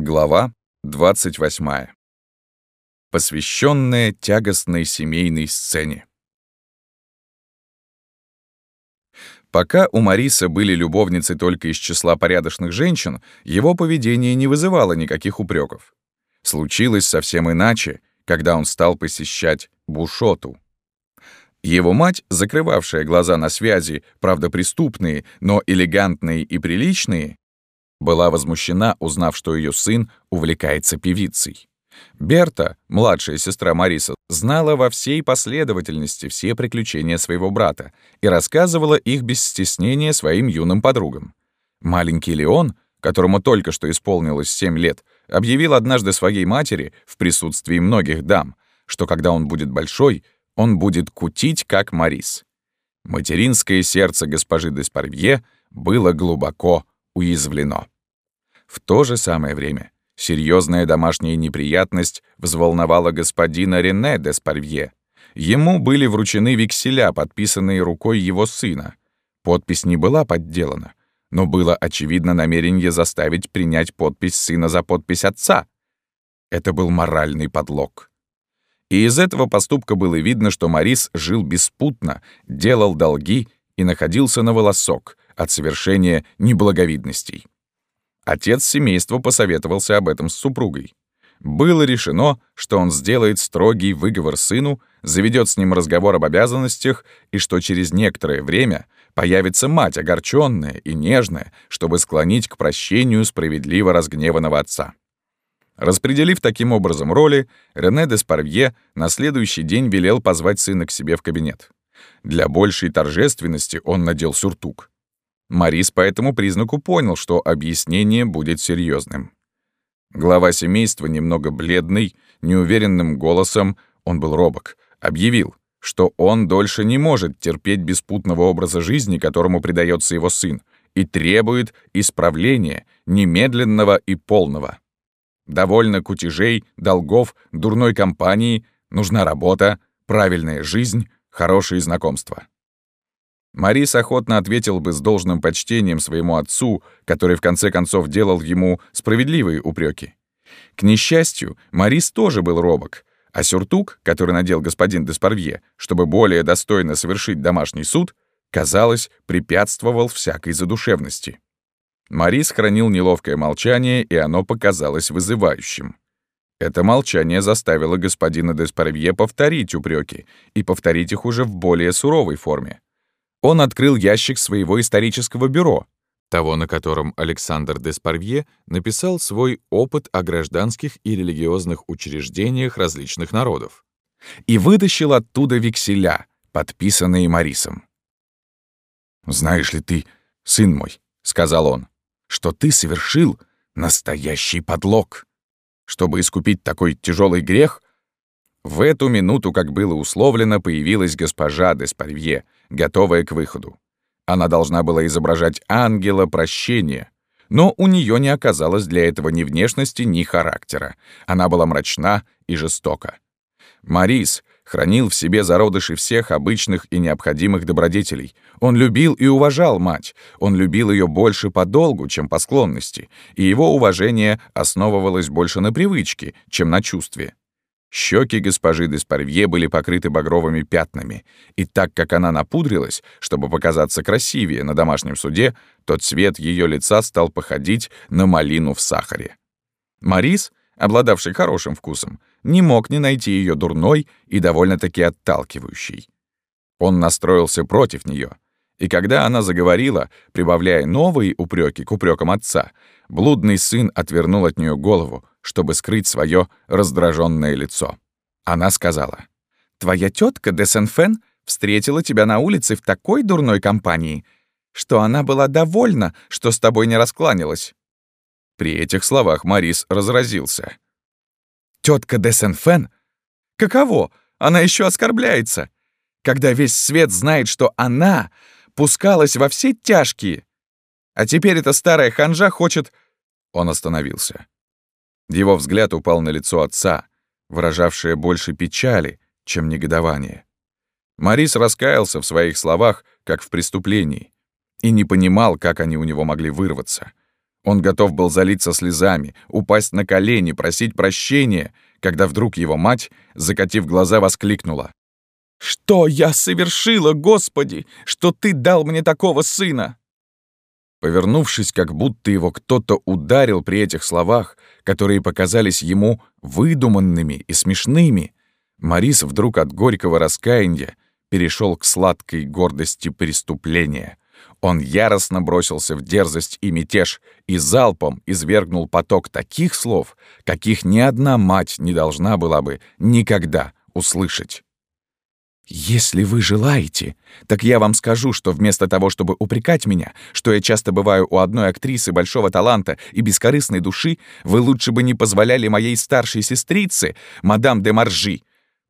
Глава 28. Посвященная тягостной семейной сцене. Пока у Мариса были любовницы только из числа порядочных женщин, его поведение не вызывало никаких упреков. Случилось совсем иначе, когда он стал посещать Бушоту. Его мать, закрывавшая глаза на связи, правда преступные, но элегантные и приличные, была возмущена, узнав, что ее сын увлекается певицей. Берта, младшая сестра Мариса, знала во всей последовательности все приключения своего брата и рассказывала их без стеснения своим юным подругам. Маленький Леон, которому только что исполнилось семь лет, объявил однажды своей матери в присутствии многих дам, что когда он будет большой, он будет кутить, как Марис. Материнское сердце госпожи де Спарвье было глубоко уязвлено. В то же самое время серьезная домашняя неприятность взволновала господина Рене де Спарвье. Ему были вручены векселя, подписанные рукой его сына. Подпись не была подделана, но было очевидно намерение заставить принять подпись сына за подпись отца. Это был моральный подлог. И из этого поступка было видно, что Морис жил беспутно, делал долги и находился на волосок от совершения неблаговидностей. Отец семейства посоветовался об этом с супругой. Было решено, что он сделает строгий выговор сыну, заведет с ним разговор об обязанностях и что через некоторое время появится мать, огорченная и нежная, чтобы склонить к прощению справедливо разгневанного отца. Распределив таким образом роли, Рене де Спарвье на следующий день велел позвать сына к себе в кабинет. Для большей торжественности он надел сюртук. Марис по этому признаку понял, что объяснение будет серьезным. Глава семейства, немного бледный, неуверенным голосом, он был робок, объявил, что он дольше не может терпеть беспутного образа жизни, которому предается его сын, и требует исправления, немедленного и полного. Довольно кутежей, долгов, дурной компании, нужна работа, правильная жизнь, хорошие знакомства. Марис охотно ответил бы с должным почтением своему отцу, который в конце концов делал ему справедливые упреки. К несчастью, Марис тоже был робок, а сюртук, который надел господин Деспарвье, чтобы более достойно совершить домашний суд, казалось, препятствовал всякой задушевности. Марис хранил неловкое молчание, и оно показалось вызывающим. Это молчание заставило господина Деспарвье повторить упреки и повторить их уже в более суровой форме. Он открыл ящик своего исторического бюро, того, на котором Александр Деспарвье написал свой опыт о гражданских и религиозных учреждениях различных народов, и вытащил оттуда векселя, подписанные Марисом. «Знаешь ли ты, сын мой, — сказал он, — что ты совершил настоящий подлог. Чтобы искупить такой тяжелый грех, в эту минуту, как было условлено, появилась госпожа Деспарвье, готовая к выходу. Она должна была изображать ангела прощения, но у нее не оказалось для этого ни внешности, ни характера. Она была мрачна и жестока. Марис хранил в себе зародыши всех обычных и необходимых добродетелей. Он любил и уважал мать. Он любил ее больше по долгу, чем по склонности, и его уважение основывалось больше на привычке, чем на чувстве. Щеки госпожи Деспарвье были покрыты багровыми пятнами, и так как она напудрилась, чтобы показаться красивее на домашнем суде, то цвет ее лица стал походить на малину в сахаре. Марис, обладавший хорошим вкусом, не мог не найти ее дурной и довольно-таки отталкивающей. Он настроился против нее, и когда она заговорила, прибавляя новые упреки к упрекам отца, блудный сын отвернул от нее голову, чтобы скрыть свое раздраженное лицо. Она сказала, «Твоя тетка де Сен-Фен встретила тебя на улице в такой дурной компании, что она была довольна, что с тобой не раскланялась». При этих словах Марис разразился. «Тетка де Сен-Фен? Каково? Она еще оскорбляется. Когда весь свет знает, что она пускалась во все тяжкие. А теперь эта старая ханжа хочет...» Он остановился. Его взгляд упал на лицо отца, выражавшее больше печали, чем негодование. Марис раскаялся в своих словах, как в преступлении, и не понимал, как они у него могли вырваться. Он готов был залиться слезами, упасть на колени, просить прощения, когда вдруг его мать, закатив глаза, воскликнула. «Что я совершила, Господи, что Ты дал мне такого сына?» Повернувшись, как будто его кто-то ударил при этих словах, которые показались ему выдуманными и смешными, Марис вдруг от горького раскаяния перешел к сладкой гордости преступления. Он яростно бросился в дерзость и мятеж и залпом извергнул поток таких слов, каких ни одна мать не должна была бы никогда услышать. «Если вы желаете, так я вам скажу, что вместо того, чтобы упрекать меня, что я часто бываю у одной актрисы большого таланта и бескорыстной души, вы лучше бы не позволяли моей старшей сестрице, мадам де Маржи,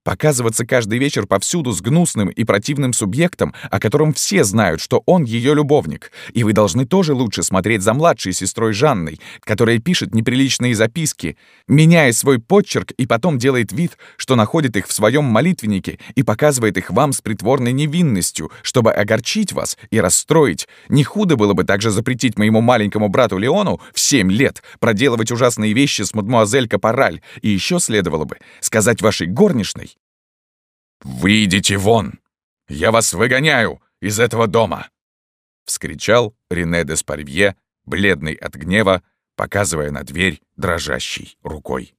Показываться каждый вечер повсюду с гнусным и противным субъектом, о котором все знают, что он ее любовник. И вы должны тоже лучше смотреть за младшей сестрой Жанной, которая пишет неприличные записки, меняя свой подчерк и потом делает вид, что находит их в своем молитвеннике и показывает их вам с притворной невинностью, чтобы огорчить вас и расстроить. Не худо было бы также запретить моему маленькому брату Леону в семь лет проделывать ужасные вещи с мадмуазель Капораль, и еще следовало бы сказать вашей горничной, «Выйдите вон! Я вас выгоняю из этого дома!» — вскричал Рене де Спарвье, бледный от гнева, показывая на дверь дрожащей рукой.